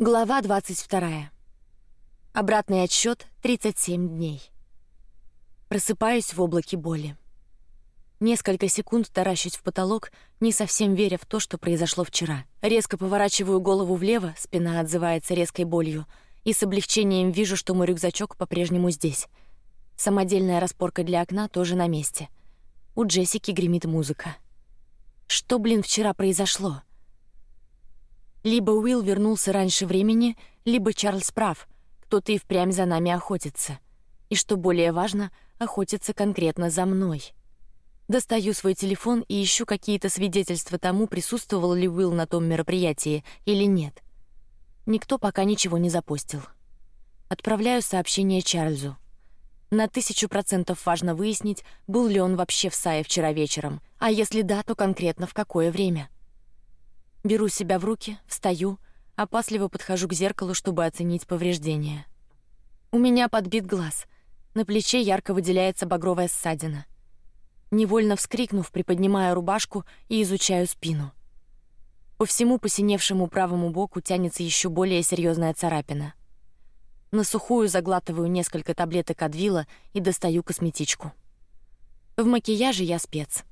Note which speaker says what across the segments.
Speaker 1: Глава двадцать вторая. Обратный отсчет тридцать семь дней. Просыпаюсь в облаке боли. Несколько секунд таращусь в потолок, не совсем веря в то, что произошло вчера. Резко поворачиваю голову влево, спина отзывается резкой болью, и с облегчением вижу, что мой рюкзачок по-прежнему здесь. Самодельная распорка для окна тоже на месте. У Джессики гремит музыка. Что, блин, вчера произошло? Либо Уилл вернулся раньше времени, либо Чарльз прав, кто-то и впрямь за нами охотится. И что более важно, охотится конкретно за мной. Достаю свой телефон и ищу какие-то свидетельства тому, присутствовал ли Уилл на том мероприятии или нет. Никто пока ничего не запостил. Отправляю сообщение Чарльзу. На тысячу процентов важно выяснить, был ли он вообще в Сае вчера вечером, а если да, то конкретно в какое время. Беру себя в руки, встаю, опасливо подхожу к зеркалу, чтобы оценить повреждения. У меня подбит глаз, на плече ярко выделяется багровая ссадина. Невольно вскрикнув, приподнимаю рубашку и изучаю спину. По всему посиневшему правому боку тянется еще более серьезная царапина. На сухую заглатываю несколько таблеток Адвила и достаю косметичку. В макияже я спец.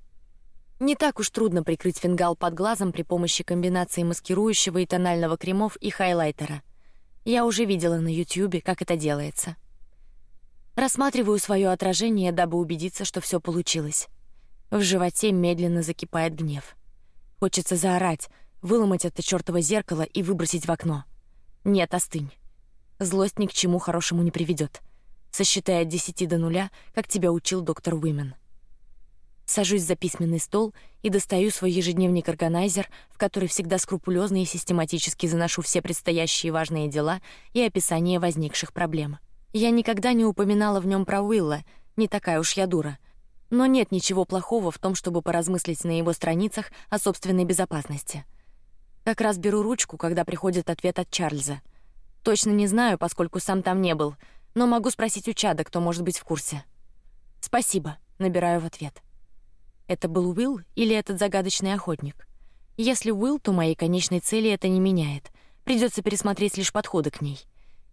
Speaker 1: Не так уж трудно прикрыть фингал под глазом при помощи комбинации маскирующего и тонального кремов и хайлайтера. Я уже видела на YouTube, как это делается. Рассматриваю свое отражение, дабы убедиться, что все получилось. В животе медленно закипает гнев. Хочется заорать, выломать это чёртово зеркало и выбросить в окно. Нет, остынь. Злость ни к чему хорошему не приведет. Сосчитай от десяти до нуля, как тебя учил доктор Уимен. Сажусь за письменный стол и достаю свой ежедневник-органайзер, в который всегда скрупулезно и систематически заношу все предстоящие важные дела и описание возникших проблем. Я никогда не упоминала в нем про Уилла, не такая уж я дура. Но нет ничего плохого в том, чтобы поразмыслить на его страницах о собственной безопасности. Как раз беру ручку, когда приходит ответ от Чарльза. Точно не знаю, поскольку сам там не был, но могу спросить у Чада, кто может быть в курсе. Спасибо, набираю в ответ. Это был Уилл или этот загадочный охотник? Если Уилл, то моей конечной цели это не меняет. Придется пересмотреть лишь подходы к ней.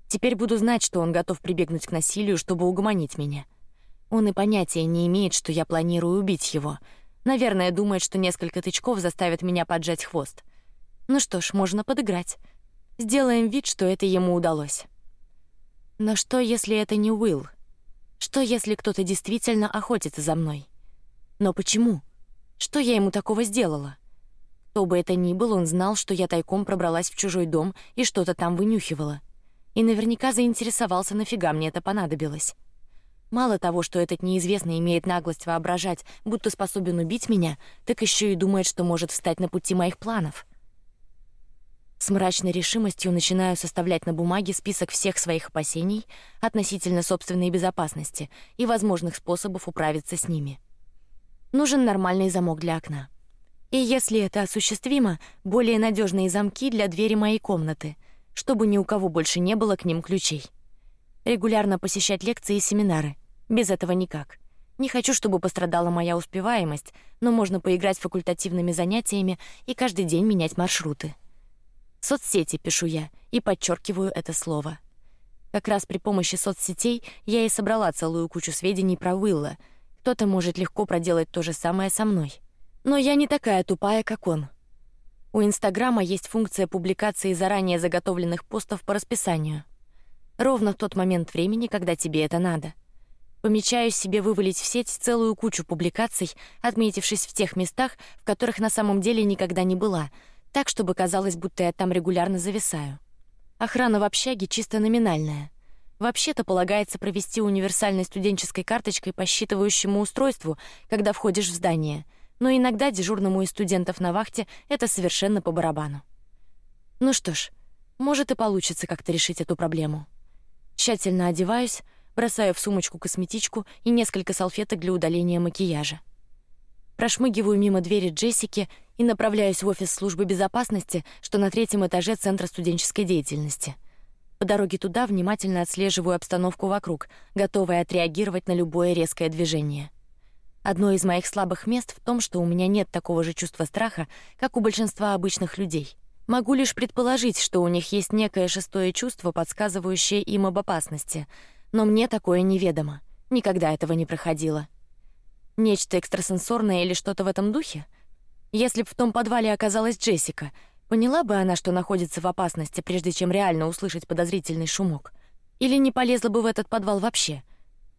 Speaker 1: Теперь буду знать, что он готов прибегнуть к насилию, чтобы угомонить меня. Он и понятия не имеет, что я планирую убить его. Наверное, думает, что несколько тычков заставят меня поджать хвост. Ну что ж, можно подыграть. Сделаем вид, что это ему удалось. Но что, если это не Уилл? Что, если кто-то действительно охотится за мной? Но почему? Что я ему такого сделала? Кто бы это ни был, он знал, что я тайком пробралась в чужой дом и что-то там вынюхивала, и наверняка заинтересовался, нафига мне это понадобилось. Мало того, что этот неизвестный имеет наглость воображать, будто способен убить меня, так еще и думает, что может встать на пути моих планов. С мрачной решимостью начинаю составлять на бумаге список всех своих опасений относительно собственной безопасности и возможных способов управиться с ними. Нужен нормальный замок для окна. И если это осуществимо, более надежные замки для двери моей комнаты, чтобы ни у кого больше не было к ним ключей. Регулярно посещать лекции и семинары. Без этого никак. Не хочу, чтобы пострадала моя успеваемость, но можно поиграть факультативными занятиями и каждый день менять маршруты. Соцсети пишу я и подчеркиваю это слово. Как раз при помощи соцсетей я и собрала целую кучу сведений про Уилла, кто-то может легко проделать то же самое со мной. Но я не такая тупая, как он. У Инстаграма есть функция публикации заранее заготовленных постов по расписанию. Ровно в тот момент времени, когда тебе это надо. Помечаю себе вывалить в сеть целую кучу публикаций, отметившись в тех местах, в которых на самом деле никогда не была, так чтобы казалось, будто я там регулярно зависаю. Охрана в общаге чисто номинальная. Вообще-то полагается провести универсальной студенческой карточкой по считывающему устройству, когда входишь в здание, но иногда дежурному из студентов на вахте это совершенно по барабану. Ну что ж, может и получится как-то решить эту проблему. Тщательно одеваюсь, бросаю в сумочку косметичку и несколько салфеток для удаления макияжа. Прошмыгиваю мимо двери Джессики и направляюсь в офис службы безопасности, что на третьем этаже центра студенческой деятельности. По дороге туда внимательно отслеживаю обстановку вокруг, готовая отреагировать на любое резкое движение. Одно из моих слабых мест в том, что у меня нет такого же чувства страха, как у большинства обычных людей. Могу лишь предположить, что у них есть некое шестое чувство, подсказывающее им об опасности, но мне такое неведомо. Никогда этого не проходило. Нечто экстрасенсорное или что-то в этом духе. Если б в том подвале оказалась Джессика, поняла бы она, что находится в опасности, прежде чем реально услышать подозрительный шумок, или не полезла бы в этот подвал вообще.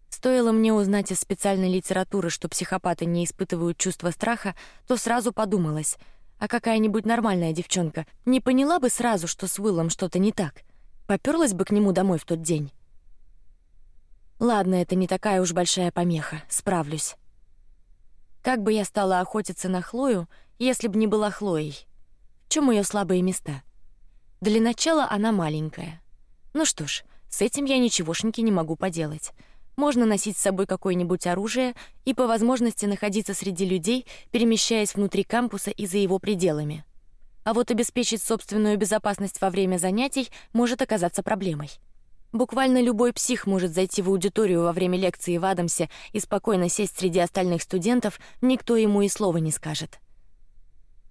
Speaker 1: Стоило мне узнать из специальной литературы, что психопаты не испытывают чувства страха, то сразу подумалось — а какая-нибудь нормальная девчонка не поняла бы сразу, что с Уиллом что-то не так, попёрлась бы к нему домой в тот день. Ладно, это не такая уж большая помеха, справлюсь. Как бы я стала охотиться на Хлою, если бы не была Хлоей? Чем ее слабые места? Для начала она маленькая. Ну что ж, с этим я ничегошеньки не могу поделать. Можно носить с собой какое-нибудь оружие и по возможности находиться среди людей, перемещаясь внутри кампуса и за его пределами. А вот обеспечить собственную безопасность во время занятий может оказаться проблемой. Буквально любой псих может зайти в аудиторию во время лекции в Адамсе и спокойно сесть среди остальных студентов, никто ему и слова не скажет.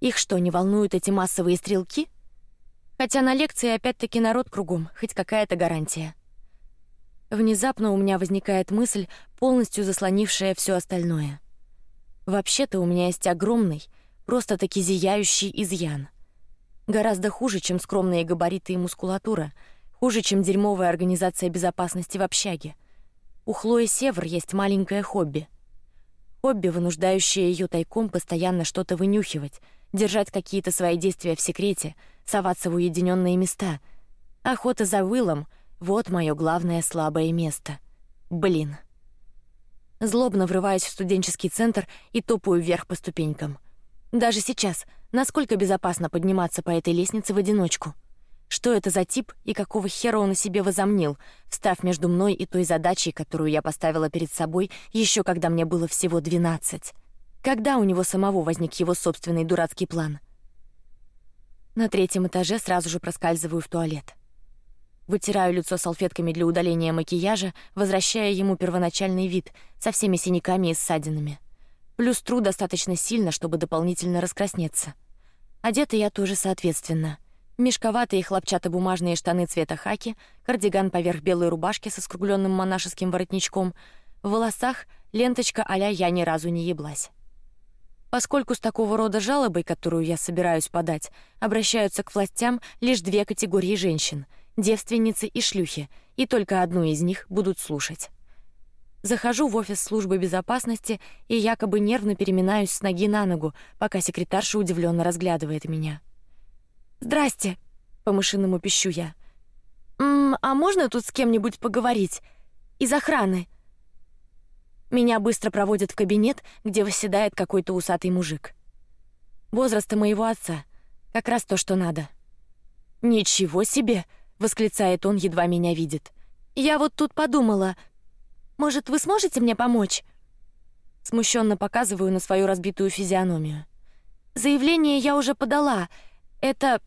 Speaker 1: Их что, не волнуют эти массовые стрелки? Хотя на лекции опять-таки народ кругом, хоть какая-то гарантия. Внезапно у меня возникает мысль, полностью заслонившая все остальное. Вообще-то у меня есть огромный, просто-таки зияющий изъян. Гораздо хуже, чем скромные габариты и мускулатура, хуже, чем дерьмовая организация безопасности в общаге. У Хлои Север есть маленькое хобби. Хобби, вынуждающее ее тайком постоянно что-то вынюхивать, держать какие-то свои действия в секрете, соваться в уединенные места. Охота за Уиллом — вот мое главное слабое место. Блин. Злобно врываюсь в студенческий центр и топаю вверх по ступенькам. Даже сейчас, насколько безопасно подниматься по этой лестнице в одиночку? Что это за тип и какого хера он себе возомнил, встав между мной и той задачей, которую я поставила перед собой еще когда мне было всего двенадцать? Когда у него самого возник его собственный дурацкий план? На третьем этаже сразу же проскальзываю в туалет. Вытираю лицо салфетками для удаления макияжа, возвращая ему первоначальный вид со всеми синяками и ссадинами. Плюс тру достаточно сильно, чтобы дополнительно раскраснеться. Одета я тоже соответственно. Мешковатые хлопчатобумажные штаны цвета хаки, кардиган поверх белой рубашки со скругленным монашеским воротничком, в волосах ленточка аля я ни разу не еблась. Поскольку с такого рода жалобой, которую я собираюсь подать, обращаются к властям лишь две категории женщин — девственницы и шлюхи, и только одну из них будут слушать. Захожу в офис службы безопасности и якобы нервно переминаюсь с ноги на ногу, пока секретарша удивленно разглядывает меня. Здрасте, по мышиному пищу я. М а можно тут с кем-нибудь поговорить из охраны? Меня быстро проводят в кабинет, где восседает какой-то усатый мужик. Возраста моего отца, как раз то, что надо. Ничего себе! восклицает он, едва меня видит. Я вот тут подумала, может, вы сможете мне помочь? Смущенно показываю на свою разбитую физиономию. Заявление я уже подала. Это,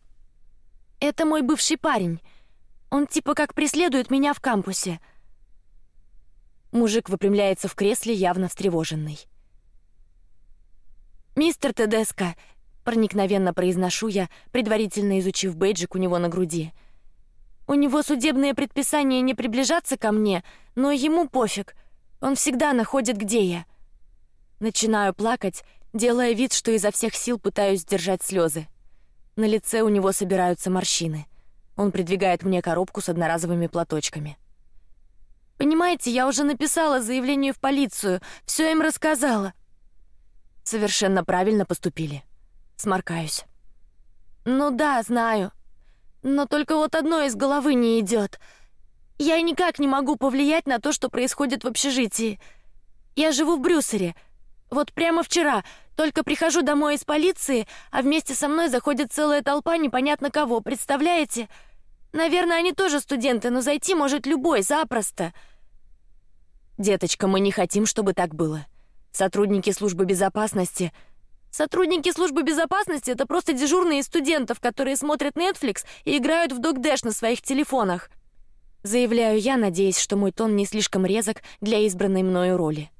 Speaker 1: это мой бывший парень. Он типа как преследует меня в кампусе. Мужик выпрямляется в кресле, явно встревоженный. Мистер Тедеско, проникновенно произношу я, предварительно изучив бейджик у него на груди. У него судебное предписание не приближаться ко мне, но ему пофиг. Он всегда находит, где я. Начинаю плакать, делая вид, что изо всех сил пытаюсь сдержать слезы. На лице у него собираются морщины. Он придвигает мне коробку с одноразовыми платочками. Понимаете, я уже написала заявление в полицию, все им рассказала. Совершенно правильно поступили. Сморкаюсь. Ну да, знаю. Но только вот одно из головы не идет. Я никак не могу повлиять на то, что происходит в общежитии. Я живу в Брюсселе. Вот прямо вчера только прихожу домой из полиции, а вместе со мной заходит целая толпа непонятно кого. Представляете? Наверное, они тоже студенты, но зайти может любой запросто. Деточка, мы не хотим, чтобы так было. Сотрудники службы безопасности Сотрудники службы безопасности это просто дежурные студентов, которые смотрят Netflix и играют в Dog Dash на своих телефонах. Заявляю я, надеясь, что мой тон не слишком резок для избранной мною роли.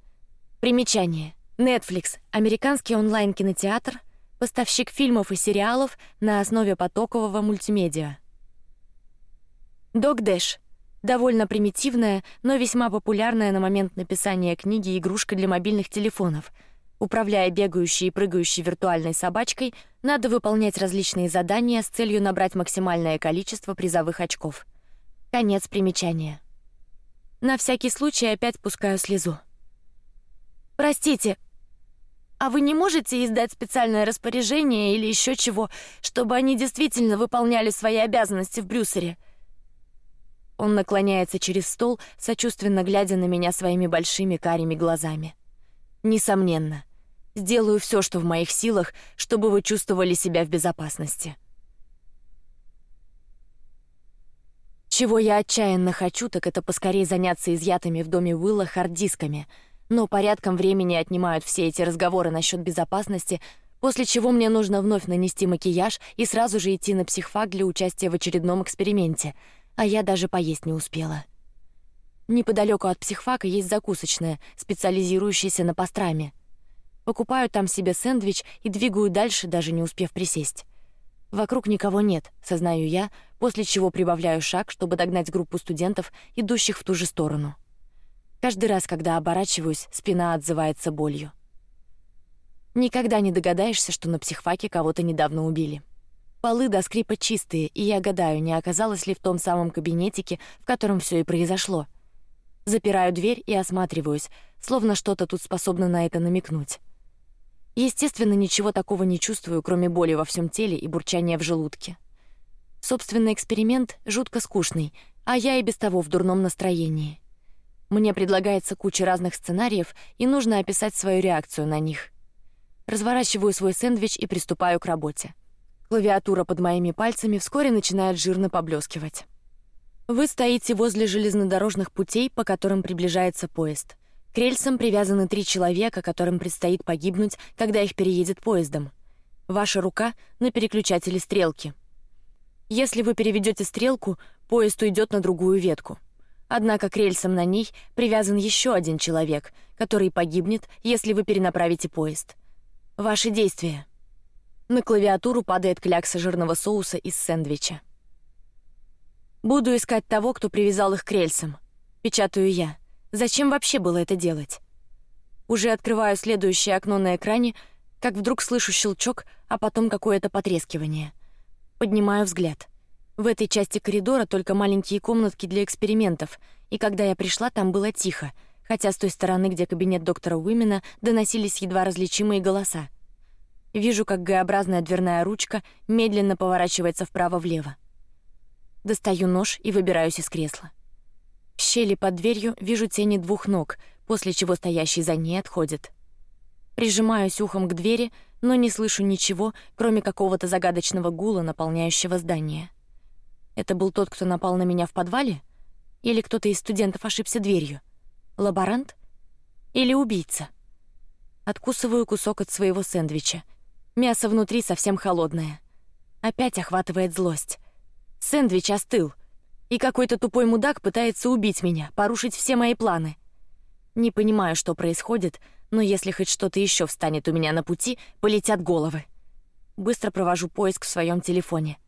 Speaker 1: Примечание: Netflix — американский онлайн кинотеатр, поставщик фильмов и сериалов на основе потокового мультимедиа. Догдэш — довольно примитивная, но весьма популярная на момент написания книги игрушка для мобильных телефонов. Управляя бегающей и прыгающей виртуальной собачкой, надо выполнять различные задания с целью набрать максимальное количество призовых очков. Конец примечания. На всякий случай опять пускаю слезу. Простите, а вы не можете издать специальное распоряжение или еще чего, чтобы они действительно выполняли свои обязанности в Брюсселе? Он наклоняется через стол, сочувственно глядя на меня своими большими карими глазами. Несомненно, сделаю все, что в моих силах, чтобы вы чувствовали себя в безопасности. Чего я отчаянно хочу, так это поскорее заняться изъятыми в доме Уилла харддисками — но порядком времени отнимают все эти разговоры насчет безопасности, после чего мне нужно вновь нанести макияж и сразу же идти на психфак для участия в очередном эксперименте, а я даже поесть не успела. Неподалеку от психфака есть закусочная, специализирующаяся на пастраме. Покупаю там себе сэндвич и двигаю дальше, даже не успев присесть. Вокруг никого нет, сознаю я, после чего прибавляю шаг, чтобы догнать группу студентов, идущих в ту же сторону. Каждый раз, когда оборачиваюсь, спина отзывается болью. Никогда не догадаешься, что на психфаке кого-то недавно убили. Полы до скрипа чистые, и я гадаю, не оказалось ли в том самом кабинетике, в котором все и произошло. Запираю дверь и осматриваюсь, словно что-то тут способно на это намекнуть. Естественно, ничего такого не чувствую, кроме боли во всем теле и бурчания в желудке. Собственный эксперимент жутко скучный, а я и без того в дурном настроении. Мне предлагается куча разных сценариев, и нужно описать свою реакцию на них. Разворачиваю свой сэндвич и приступаю к работе. Клавиатура под моими пальцами вскоре начинает жирно поблескивать. Вы стоите возле железнодорожных путей, по которым приближается поезд. К рельсам привязаны три человека, которым предстоит погибнуть, когда их переедет поездом. Ваша рука на переключателе стрелки. Если вы переведете стрелку, поезд уйдет на другую ветку. Однако к рельсам на ней привязан еще один человек, который погибнет, если вы перенаправите поезд. Ваши действия. На клавиатуру падает клякса жирного соуса из сэндвича. Буду искать того, кто привязал их к рельсам. Печатаю я. Зачем вообще было это делать? Уже открываю следующее окно на экране, как вдруг слышу щелчок, а потом какое-то потрескивание. Поднимаю взгляд. В этой части коридора только маленькие комнатки для экспериментов, и когда я пришла, там было тихо, хотя с той стороны, где кабинет доктора Уимена, доносились едва различимые голоса. Вижу, как Г-образная дверная ручка медленно поворачивается вправо-влево. Достаю нож и выбираюсь из кресла. В щели под дверью вижу тени двух ног, после чего стоящий за ней отходит. Прижимаюсь ухом к двери, но не слышу ничего, кроме какого-то загадочного гула, наполняющего здание. Это был тот, кто напал на меня в подвале, или кто-то из студентов ошибся дверью, лаборант или убийца. Откусываю кусок от своего сэндвича. Мясо внутри совсем холодное. Опять охватывает злость. Сэндвич остыл, и какой-то тупой мудак пытается убить меня, порушить все мои планы. Не понимаю, что происходит, но если хоть что-то еще встанет у меня на пути, полетят головы. Быстро провожу поиск в своем телефоне.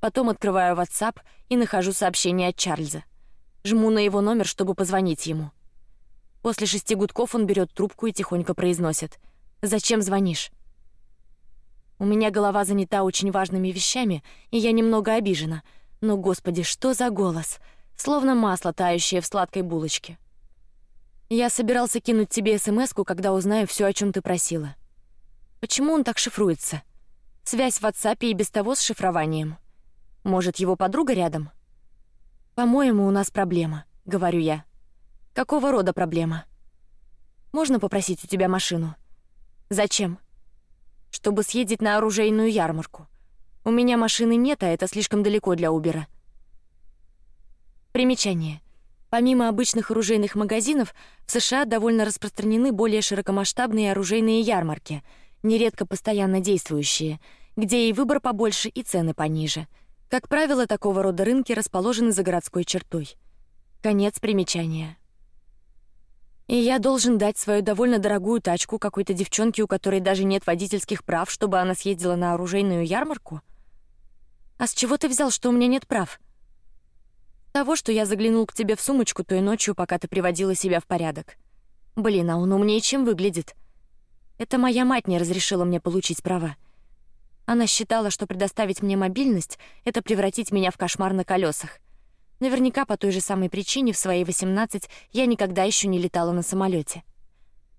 Speaker 1: Потом открываю WhatsApp и нахожу сообщение от Чарльза. Жму на его номер, чтобы позвонить ему. После шести гудков он берет трубку и тихонько произносит: "Зачем звонишь?" У меня голова занята очень важными вещами, и я немного обижена. Но, господи, что за голос? Словно масло тающее в сладкой булочке. Я собирался кинуть тебе СМСку, когда узнаю все, о чем ты просила. Почему он так шифруется? Связь в WhatsApp и без того с шифрованием. Может, его подруга рядом? По-моему, у нас проблема, говорю я. Какого рода проблема? Можно попросить у тебя машину? Зачем? Чтобы съездить на оружейную ярмарку. У меня машины нет, а это слишком далеко для Убера. Примечание. Помимо обычных оружейных магазинов, в США довольно распространены более широкомасштабные оружейные ярмарки, нередко постоянно действующие, где и выбор побольше, и цены пониже. Как правило, такого рода рынки расположены за городской чертой. Конец примечания. И я должен дать свою довольно дорогую тачку какой-то девчонке, у которой даже нет водительских прав, чтобы она съездила на оружейную ярмарку. А с чего ты взял, что у меня нет прав? Того, что я заглянул к тебе в сумочку той ночью, пока ты приводила себя в порядок. Блин, а он умнее, чем выглядит. Это моя мать не разрешила мне получить права. Она считала, что предоставить мне мобильность — это превратить меня в кошмар на колесах. Наверняка по той же самой причине в свои 18 я никогда еще не летала на самолете.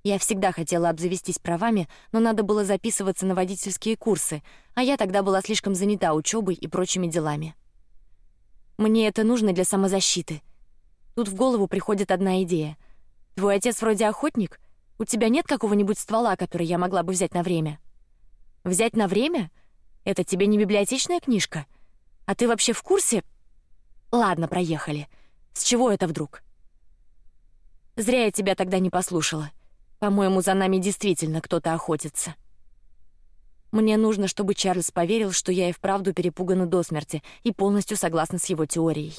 Speaker 1: Я всегда хотела обзавестись правами, но надо было записываться на водительские курсы, а я тогда была слишком занята учебой и прочими делами. Мне это нужно для самозащиты. Тут в голову приходит одна идея. Твой отец вроде охотник. У тебя нет какого-нибудь ствола, который я могла бы взять на время? Взять на время? Это тебе не библиотечная книжка? А ты вообще в курсе, Ладно, проехали. С чего это вдруг? Зря я тебя тогда не послушала. По-моему, за нами действительно кто-то охотится. Мне нужно, чтобы Чарльз поверил, что я и вправду перепугана до смерти и полностью согласна с его теорией.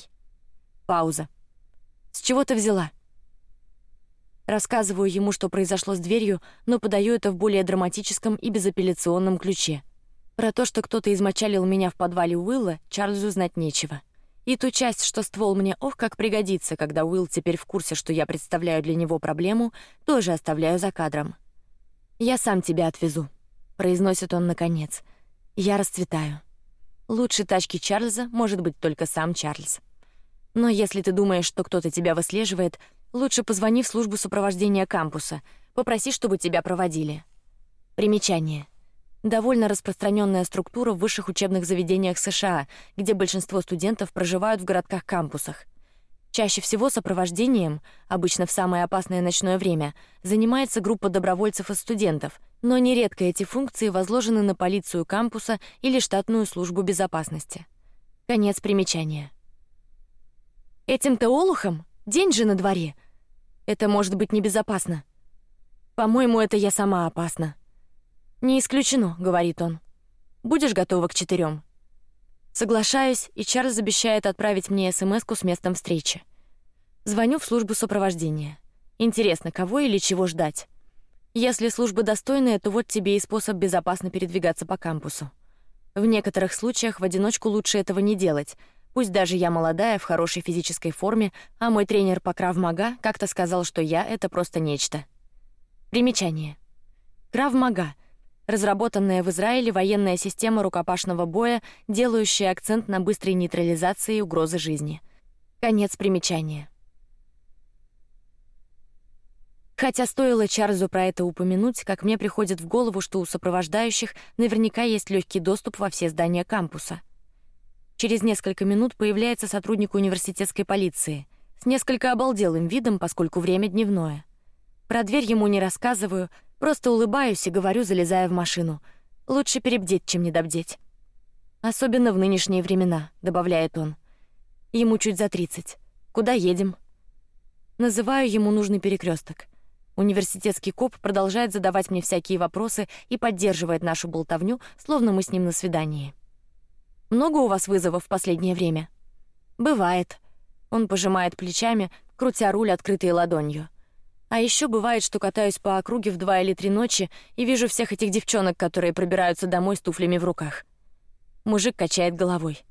Speaker 1: Пауза. С чего ты взяла? Рассказываю ему, что произошло с дверью, но подаю это в более драматическом и безапелляционном ключе. Про то, что кто-то измочалил меня в подвале Уилла, Чарльзу знать нечего. И ту часть, что ствол мне ох как пригодится, когда Уилл теперь в курсе, что я представляю для него проблему, тоже оставляю за кадром. Я сам тебя отвезу, произносит он наконец. Я расцветаю. Лучше тачки Чарльза может быть только сам Чарльз. Но если ты думаешь, что кто-то тебя выслеживает, лучше позвони в службу сопровождения кампуса, попроси, чтобы тебя проводили. Примечание довольно распространенная структура в высших учебных заведениях США, где большинство студентов проживают в городках-кампусах. Чаще всего сопровождением, обычно в самое опасное ночное время, занимается группа добровольцев и студентов, но нередко эти функции возложены на полицию кампуса или штатную службу безопасности. Конец примечания. Этим теолухам день же на дворе. Это может быть небезопасно. По-моему, это я сама опасна. Не исключено, говорит он. Будешь готова к четырем? Соглашаюсь, и Чарльз обещает отправить мне СМСку с местом встречи. Звоню в службу сопровождения. Интересно, кого или чего ждать? Если служба достойная, то вот тебе и способ безопасно передвигаться по кампусу. В некоторых случаях в одиночку лучше этого не делать. Пусть даже я молодая, в хорошей физической форме, а мой тренер по крав-мага как-то сказал, что я — это просто нечто. Примечание. Крав-мага разработанная в Израиле военная система рукопашного боя, делающая акцент на быстрой нейтрализации угрозы жизни. Конец примечания. Хотя стоило Чарльзу про это упомянуть, как мне приходит в голову, что у сопровождающих наверняка есть легкий доступ во все здания кампуса. Через несколько минут появляется сотрудник университетской полиции с несколько обалделым видом, поскольку время дневное. Про дверь ему не рассказываю, Просто улыбаюсь и говорю, залезая в машину: лучше перебдеть, чем недобдеть. Особенно в нынешние времена, добавляет он. Ему чуть за тридцать. Куда едем? Называю ему нужный перекресток. Университетский коп продолжает задавать мне всякие вопросы и поддерживает нашу болтовню, словно мы с ним на свидании. Много у вас вызовов в последнее время? Бывает. Он пожимает плечами, крутя руль открытой ладонью. А еще бывает, что катаюсь по округе в два или три ночи и вижу всех этих девчонок, которые пробираются домой с туфлями в руках. Мужик качает головой.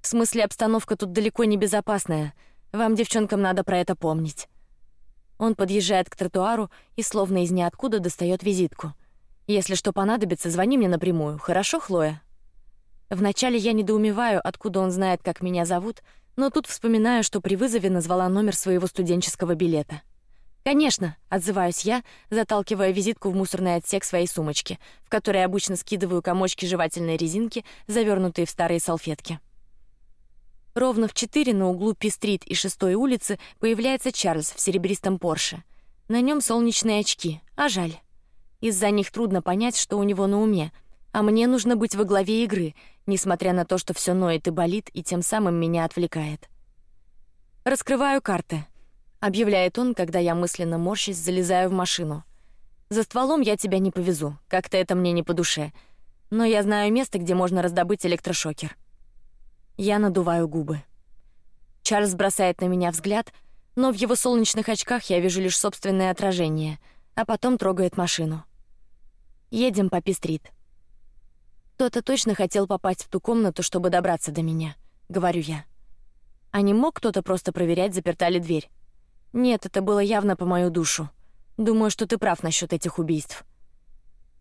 Speaker 1: В смысле, обстановка тут далеко не безопасная. Вам, девчонкам, надо про это помнить. Он подъезжает к тротуару и словно из ниоткуда достает визитку. Если что понадобится, звони мне напрямую. Хорошо, Хлоя. Вначале я недоумеваю, откуда он знает, как меня зовут, но тут вспоминаю, что при вызове назвала номер своего студенческого билета. Конечно, отзываюсь я, заталкивая визитку в мусорный отсек своей сумочки, в которой обычно скидываю комочки жевательной резинки, завернутые в старые салфетки. Ровно в четыре на углу Пи-стрит и шестой улицы появляется Чарльз в серебристом Порше. На нем солнечные очки, а жаль. Из-за них трудно понять, что у него на уме, а мне нужно быть во главе игры, несмотря на то, что все ноет и болит, и тем самым меня отвлекает. Раскрываю карты объявляет он, когда я мысленно морщись залезаю в машину. За стволом я тебя не повезу, как-то это мне не по душе. Но я знаю место, где можно раздобыть электрошокер. Я надуваю губы. Чарльз бросает на меня взгляд, но в его солнечных очках я вижу лишь собственное отражение, а потом трогает машину. Едем по Пи-стрит. Кто-то точно хотел попасть в ту комнату, чтобы добраться до меня, говорю я. А не мог кто-то просто проверять, заперта ли дверь? Нет, это было явно по мою душу. Думаю, что ты прав насчет этих убийств.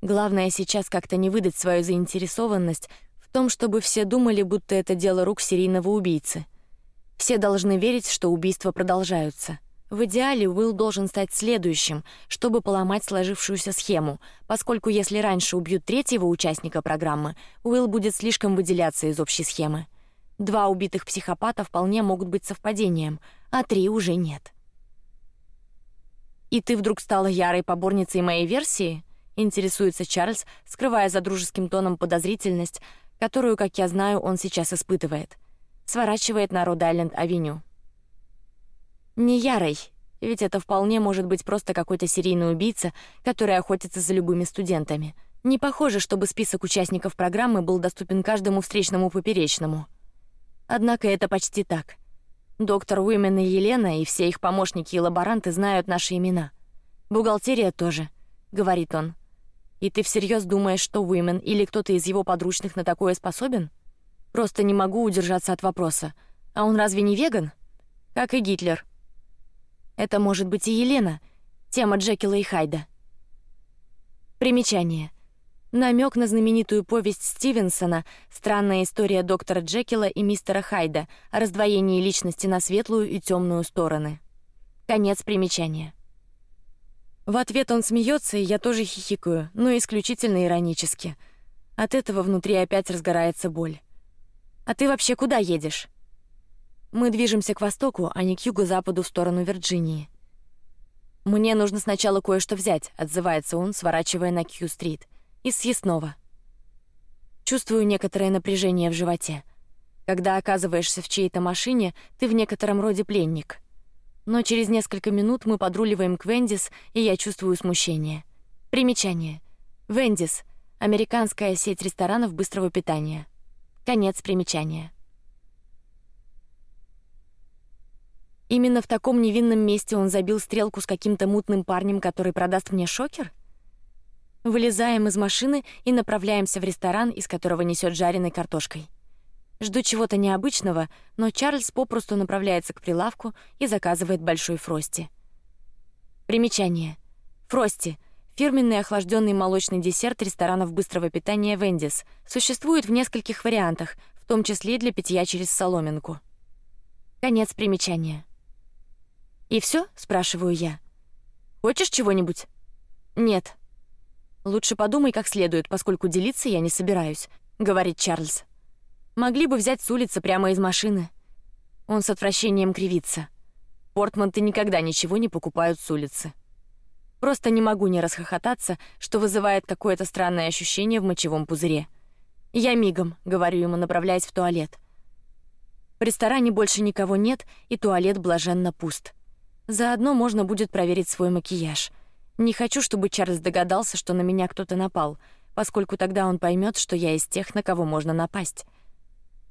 Speaker 1: Главное сейчас как-то не выдать свою заинтересованность в том, чтобы все думали, будто это дело рук серийного убийцы. Все должны верить, что убийства продолжаются. В идеале Уилл должен стать следующим, чтобы поломать сложившуюся схему, поскольку если раньше убьют третьего участника программы, Уилл будет слишком выделяться из общей схемы. Два убитых психопата вполне могут быть совпадением, а три уже нет. И ты вдруг стала ярой поборницей моей версии? Интересуется Чарльз, скрывая за дружеским тоном подозрительность, которую, как я знаю, он сейчас испытывает. Сворачивает на Род-Айленд-авеню. Не ярой, ведь это вполне может быть просто какой-то серийный убийца, который охотится за любыми студентами. Не похоже, чтобы список участников программы был доступен каждому встречному поперечному. Однако это почти так. Доктор Уимен и Елена и все их помощники и лаборанты знают наши имена. Бухгалтерия тоже, говорит он. И ты всерьез думаешь, что Уимен или кто-то из его подручных на такое способен? Просто не могу удержаться от вопроса. А он разве не веган? Как и Гитлер. Это может быть и Елена. Тема Джекила и Хайда. Примечание. Намек на знаменитую повесть Стивенсона «Странная история доктора Джекила и мистера Хайда» о раздвоении личности на светлую и темную стороны. Конец примечания. В ответ он смеется, и я тоже хихикаю, но исключительно иронически. От этого внутри опять разгорается боль. А ты вообще куда едешь? Мы движемся к востоку, а не к юго-западу в сторону Вирджинии. Мне нужно сначала кое-что взять, отзывается он, сворачивая на Кью-стрит, из съестного. Чувствую некоторое напряжение в животе. Когда оказываешься в чьей-то машине, ты в некотором роде пленник. Но через несколько минут мы подруливаем к Вендис, и я чувствую смущение. Примечание: Вендис — американская сеть ресторанов быстрого питания. Конец примечания. Именно в таком невинном месте он забил стрелку с каким-то мутным парнем, который продаст мне шокер. Вылезаем из машины и направляемся в ресторан, из которого несет жареной картошкой. Жду чего-то необычного, но Чарльз попросту направляется к прилавку и заказывает большой фрости. Примечание: фрости фирменный охлажденный молочный десерт ресторанов быстрого питания Вендис существует в нескольких вариантах, в том числе для питья через соломинку. Конец примечания. И все? спрашиваю я. Хочешь чего-нибудь? Нет. Лучше подумай как следует, поскольку делиться я не собираюсь, говорит Чарльз. Могли бы взять с улицы прямо из машины. Он с отвращением кривится. Портманты никогда ничего не покупают с улицы. Просто не могу не расхохотаться, что вызывает какое-то странное ощущение в мочевом пузыре. Я мигом, говорю ему, направляясь в туалет. В ресторане больше никого нет, и туалет блаженно пуст. Заодно можно будет проверить свой макияж. Не хочу, чтобы Чарльз догадался, что на меня кто-то напал, поскольку тогда он поймет, что я из тех, на кого можно напасть.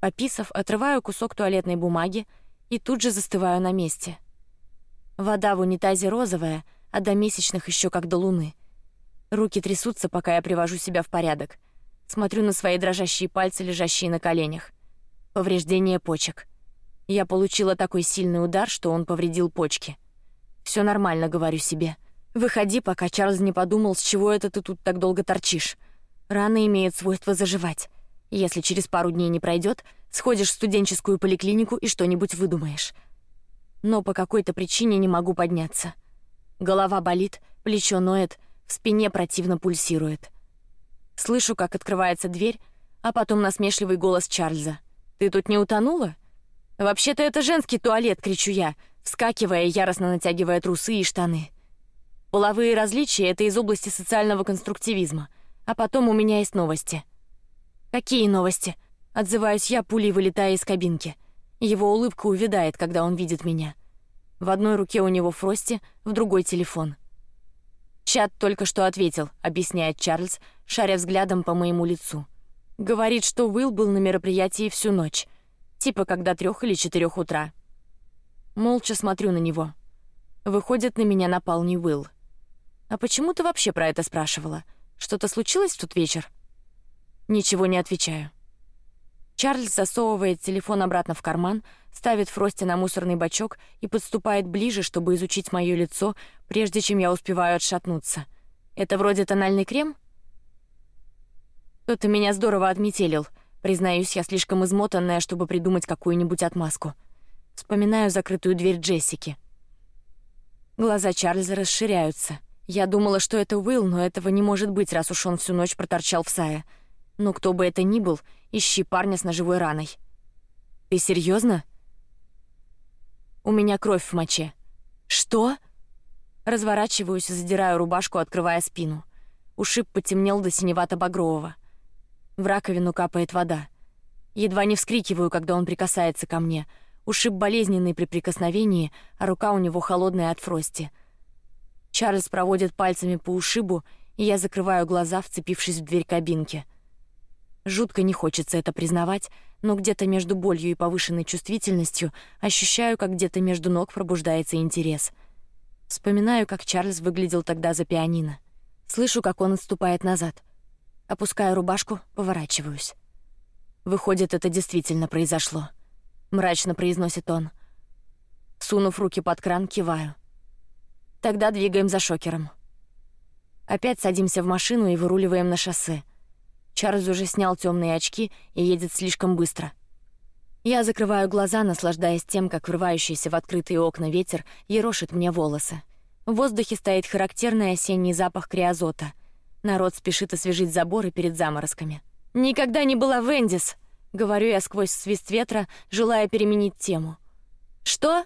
Speaker 1: Пописав, отрываю кусок туалетной бумаги и тут же застываю на месте. Вода в унитазе розовая, а до месячных еще как до луны. Руки трясутся, пока я привожу себя в порядок. Смотрю на свои дрожащие пальцы, лежащие на коленях. Повреждение почек. Я получила такой сильный удар, что он повредил почки. Все нормально, говорю себе. Выходи, пока Чарльз не подумал, с чего это ты тут так долго торчишь. Раны имеют свойство заживать. Если через пару дней не пройдет, сходишь в студенческую поликлинику и что-нибудь выдумаешь. Но по какой-то причине не могу подняться. Голова болит, плечо ноет, в спине противно пульсирует. Слышу, как открывается дверь, а потом насмешливый голос Чарльза: "Ты тут не утонула?" Вообще-то это женский туалет, кричу я, вскакивая, яростно натягивая трусы и штаны. Половые различия — это из области социального конструктивизма. А потом у меня есть новости. Какие новости? Отзываюсь я, пулей вылетая из кабинки. Его улыбка увядает, когда он видит меня. В одной руке у него Фрости, в другой телефон. Чат только что ответил, объясняет Чарльз, шаря взглядом по моему лицу. Говорит, что Уилл был на мероприятии всю ночь, типа когда трех или четырех утра. Молча смотрю на него. Выходит, на меня напал не Уилл. А почему ты вообще про это спрашивала? Что-то случилось в тот вечер? Ничего не отвечаю. Чарльз засовывает телефон обратно в карман, ставит Фрости на мусорный бачок и подступает ближе, чтобы изучить мое лицо, прежде чем я успеваю отшатнуться. Это вроде тональный крем? Кто-то меня здорово отметелил. Признаюсь, я слишком измотанная, чтобы придумать какую-нибудь отмазку. Вспоминаю закрытую дверь Джессики. Глаза Чарльза расширяются. Я думала, что это Уилл, но этого не может быть, раз уж он всю ночь проторчал в сае. Но кто бы это ни был, ищи парня с ножевой раной. Ты серьезно? У меня кровь в моче. Что? Разворачиваюсь задираю рубашку, открывая спину. Ушиб потемнел до синевато-багрового. В раковину капает вода. Едва не вскрикиваю, когда он прикасается ко мне. Ушиб болезненный при прикосновении, а рука у него холодная от фрости. Чарльз проводит пальцами по ушибу, и я закрываю глаза, вцепившись в дверь кабинки. Жутко не хочется это признавать, но где-то между болью и повышенной чувствительностью ощущаю, как где-то между ног пробуждается интерес. Вспоминаю, как Чарльз выглядел тогда за пианино. Слышу, как он отступает назад. Опускаю рубашку, поворачиваюсь. Выходит, это действительно произошло. Мрачно произносит он. Сунув руки под кран, киваю. Тогда двигаем за шокером. Опять садимся в машину и выруливаем на шоссе. Чарльз уже снял темные очки и едет слишком быстро. Я закрываю глаза, наслаждаясь тем, как врывающийся в открытые окна ветер ерошит мне волосы. В воздухе стоит характерный осенний запах криозота. Народ спешит освежить заборы перед заморозками. Никогда не была в Эндис, говорю я сквозь свист ветра, желая переменить тему. Что?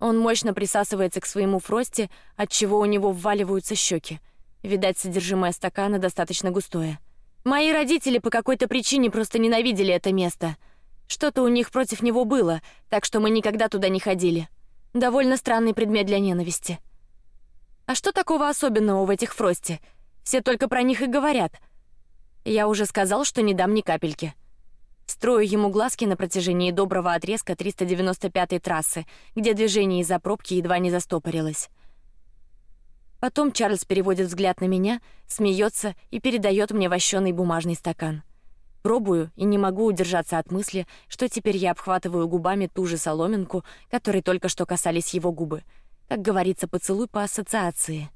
Speaker 1: Он мощно присасывается к своему фросте, от чего у него вваливаются щеки. Видать, содержимое стакана достаточно густое. Мои родители по какой-то причине просто ненавидели это место. Что-то у них против него было, так что мы никогда туда не ходили. Довольно странный предмет для ненависти. А что такого особенного в этих фросте? Все только про них и говорят. Я уже сказал, что не дам ни капельки. Строю ему глазки на протяжении доброго отрезка 395-й трассы, где движение из-за пробки едва не застопорилось. Потом Чарльз переводит взгляд на меня, смеется и передает мне вощеный бумажный стакан. Пробую и не могу удержаться от мысли, что теперь я обхватываю губами ту же соломинку, которой только что касались его губы. Как говорится, поцелуй по ассоциации.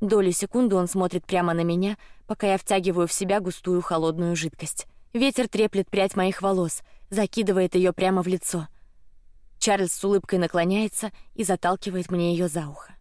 Speaker 1: Долю секунды он смотрит прямо на меня, пока я втягиваю в себя густую холодную жидкость. Ветер треплет прядь моих волос, закидывает ее прямо в лицо. Чарльз с улыбкой наклоняется и заталкивает мне ее за ухо.